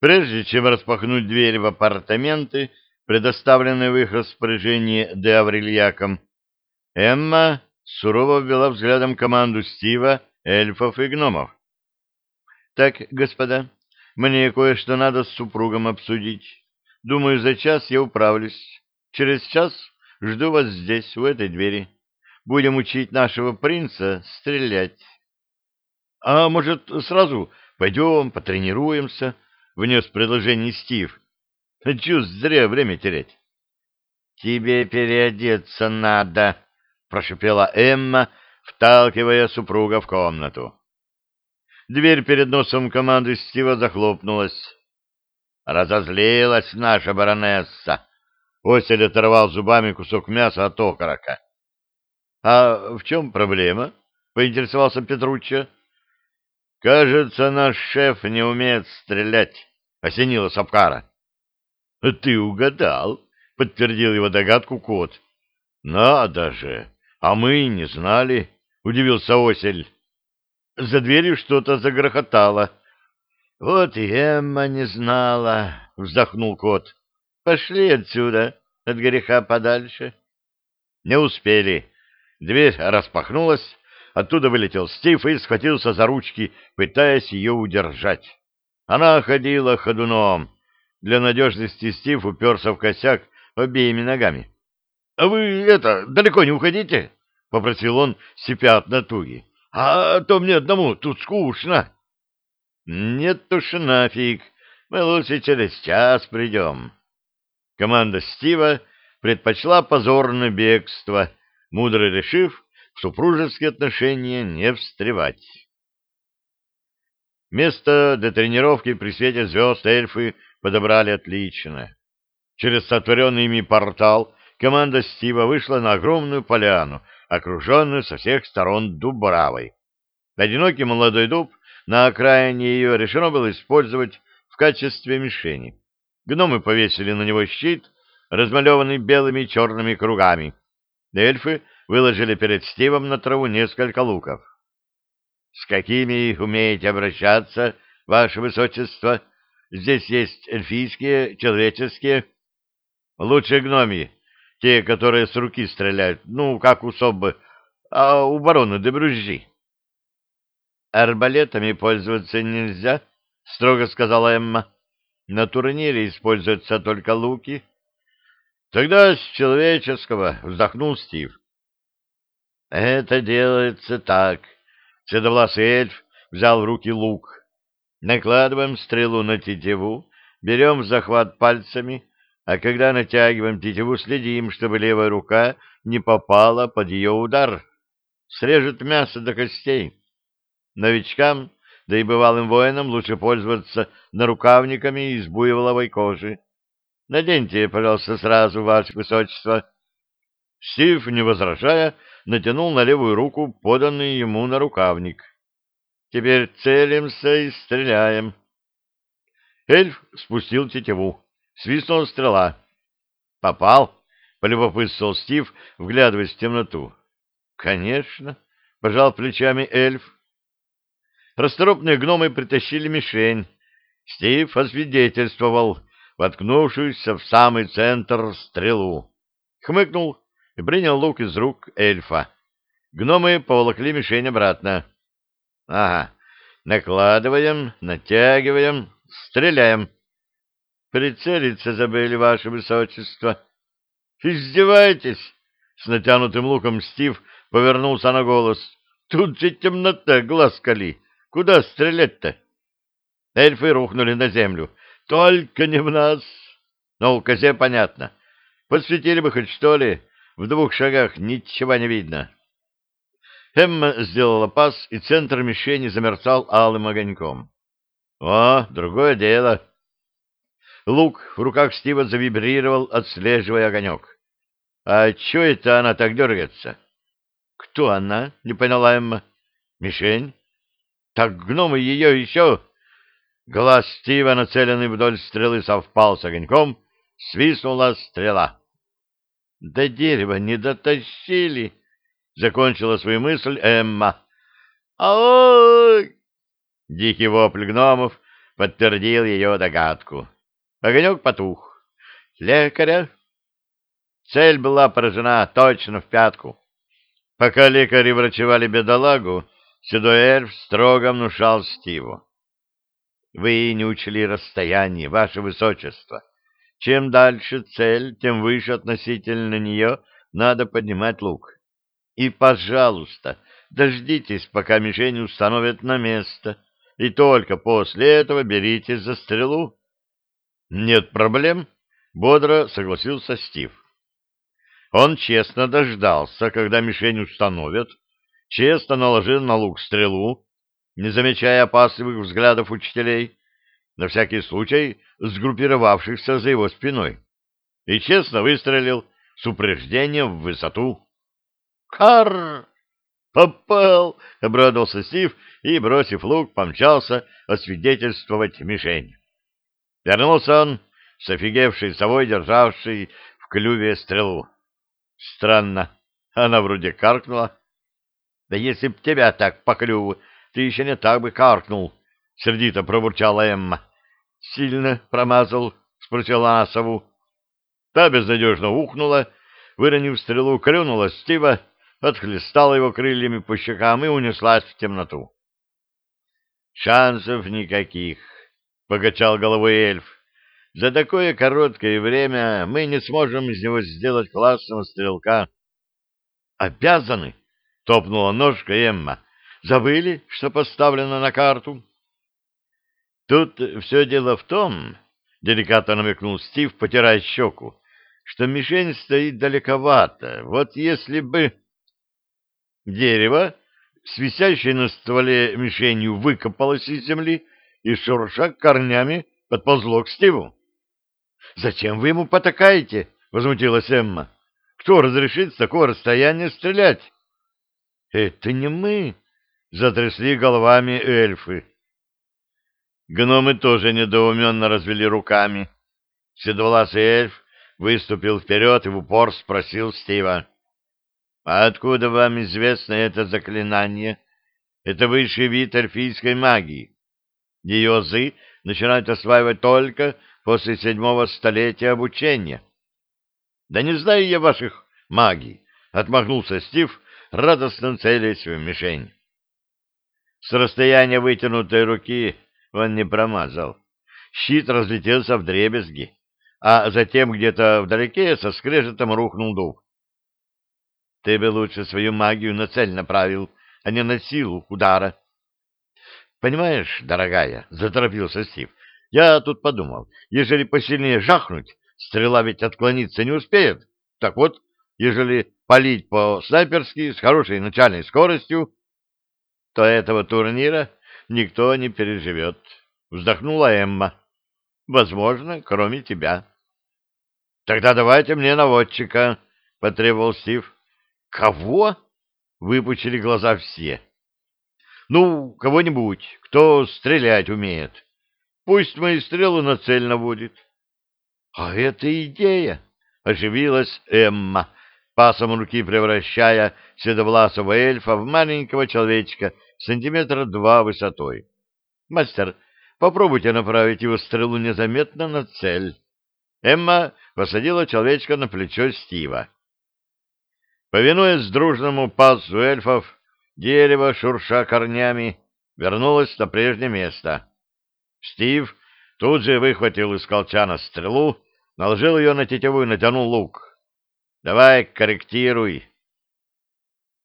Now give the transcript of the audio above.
Прежде чем распахнуть дверь в апартаменты, предоставленные в их распоряжение де Аврельяком, Эмма сурово ввела взглядом команду Стива, эльфов и гномов. «Так, господа, мне кое-что надо с супругом обсудить. Думаю, за час я управлюсь. Через час жду вас здесь, у этой двери. Будем учить нашего принца стрелять». «А может, сразу пойдем, потренируемся?» — внес предложение Стив. — Чё зря время терять? — Тебе переодеться надо, — прошепела Эмма, вталкивая супруга в комнату. Дверь перед носом команды Стива захлопнулась. Разозлилась наша баронесса. Осель оторвал зубами кусок мяса от окорока. — А в чем проблема? — поинтересовался Петруччо. — Кажется, наш шеф не умеет стрелять, — осенила Сапкара. — Ты угадал, — подтвердил его догадку кот. — Надо же! А мы не знали, — удивился Осель. За дверью что-то загрохотало. — Вот и Эмма не знала, — вздохнул кот. — Пошли отсюда, от греха подальше. Не успели. Дверь распахнулась, оттуда вылетел Стив и схватился за ручки, пытаясь ее удержать. Она ходила ходуном. Для надежности Стив уперся в косяк обеими ногами. — А вы, это, далеко не уходите? — попросил он, сипя от натуги. — А то мне одному тут скучно. — Нет уж нафиг, мы лучше через час придем. Команда Стива предпочла позорное бегство, мудро решив в супружеские отношения не встревать. Место для тренировки при свете звезд эльфы подобрали отлично. Через сотворенный ими портал команда Стива вышла на огромную поляну, окруженную со всех сторон дубравой. Одинокий молодой дуб на окраине ее решено было использовать в качестве мишени. Гномы повесили на него щит, размалеванный белыми и черными кругами. Эльфы выложили перед Стивом на траву несколько луков. С какими умеете обращаться, ваше высочество? Здесь есть эльфийские, человеческие. Лучше гноми, те, которые с руки стреляют, ну, как у Соббы, а у барона де Брюжи. Арбалетами пользоваться нельзя, строго сказала Эмма. На турнире используются только луки. Тогда с человеческого вздохнул Стив. Это делается так, Седовласый эльф взял в руки лук. Накладываем стрелу на тетиву, берем захват пальцами, а когда натягиваем тетиву, следим, чтобы левая рука не попала под ее удар. Срежет мясо до костей. Новичкам, да и бывалым воинам лучше пользоваться нарукавниками из буйволовой кожи. Наденьте, пожалуйста, сразу, ваше высочество. Стив, не возражая, натянул на левую руку поданный ему на рукавник. Теперь целимся и стреляем. Эльф спустил тетиву. Свистнула стрела. «Попал?» — полюбопытствовал Стив, вглядываясь в темноту. «Конечно», — пожал плечами эльф. Расторопные гномы притащили мишень. Стив освидетельствовал воткнувшуюся в самый центр стрелу. Хмыкнул и принял лук из рук эльфа. Гномы поволокли мишень обратно. — Ага, накладываем, натягиваем, стреляем. — Прицелиться забыли, ваше высочество. — Издеваетесь? — с натянутым луком Стив повернулся на голос. — Тут же темнота, глаз кали. Куда стрелять-то? Эльфы рухнули на землю. — Только не в нас. Ну, козе понятно. Посветили бы хоть что ли. В двух шагах ничего не видно. Эмма сделала пас, и центр мишени замерцал алым огоньком. О, другое дело. Лук в руках Стива завибрировал, отслеживая огонек. А чё это она так дергается? Кто она? Не поняла Эмма. Мишень? Так гномы ее еще... Глаз Стива, нацеленный вдоль стрелы, совпал с огоньком, свистнула стрела. До дерева не дотащили, закончила свою мысль Эмма. Ой! Дикий вопль гномов подтвердил ее догадку. Огонек потух. Лекаря? Цель была поражена точно в пятку. Пока лекари врачевали бедолагу, седой эльф строго внушал Стиву. Вы не учли расстояние, ваше высочество. Чем дальше цель, тем выше относительно нее надо поднимать лук. И, пожалуйста, дождитесь, пока мишень установят на место, и только после этого берите за стрелу. Нет проблем, бодро согласился Стив. Он честно дождался, когда мишень установят, честно наложил на лук стрелу, не замечая опасливых взглядов учителей, на всякий случай сгруппировавшихся за его спиной, и честно выстрелил с упреждением в высоту. «Карр!» «Попал!» — обрадовался Стив и, бросив лук, помчался освидетельствовать мишень. Вернулся он с офигевшей совой, державшей в клюве стрелу. Странно, она вроде каркнула. Да если б тебя так по клюву, ты еще не так бы каркнул, — сердито пробурчала Эмма. — Сильно промазал? — спросила она сову. Та безнадежно ухнула, выронив стрелу, клюнула Стива, отхлестала его крыльями по щекам и унеслась в темноту. — Шансов никаких, — покачал головой эльф. — За такое короткое время мы не сможем из него сделать классного стрелка. — Обязаны, — топнула ножкой Эмма. — Забыли, что поставлено на карту? — Тут все дело в том, — деликатно намекнул Стив, потирая щеку, — что мишень стоит далековато. Вот если бы... Дерево с на стволе мишенью выкопалось из земли и, шурша корнями, подползло к Стиву. — Зачем вы ему потакаете? — возмутилась Эмма. — Кто разрешит с такого расстояния стрелять? — Это не мы, — затрясли головами эльфы. Гномы тоже недоуменно развели руками. Седовласый эльф выступил вперед и в упор спросил Стива. А откуда вам известно это заклинание? Это высший вид эльфийской магии. Ее зы начинают осваивать только после седьмого столетия обучения. Да не знаю я ваших магий, отмахнулся Стив, радостно целясь в мишень. С расстояния вытянутой руки он не промазал. Щит разлетелся в дребезги, а затем где-то вдалеке со скрежетом рухнул дуб. Ты бы лучше свою магию на цель направил, а не на силу удара. — Понимаешь, дорогая, — заторопился Стив, — я тут подумал, ежели посильнее жахнуть, стрела ведь отклониться не успеет. Так вот, ежели палить по-снайперски с хорошей начальной скоростью, то этого турнира никто не переживет. Вздохнула Эмма. — Возможно, кроме тебя. — Тогда давайте мне наводчика, — потребовал Стив. «Кого?» — выпучили глаза все. «Ну, кого-нибудь, кто стрелять умеет. Пусть мои стрелы на цель наводит». «А это идея!» — оживилась Эмма, пасом руки превращая седовласого эльфа в маленького человечка сантиметра два высотой. «Мастер, попробуйте направить его стрелу незаметно на цель». Эмма посадила человечка на плечо Стива. Повинуясь дружному пасу эльфов, дерево, шурша корнями, вернулось на прежнее место. Стив тут же выхватил из колчана стрелу, наложил ее на тетиву и натянул лук. — Давай, корректируй,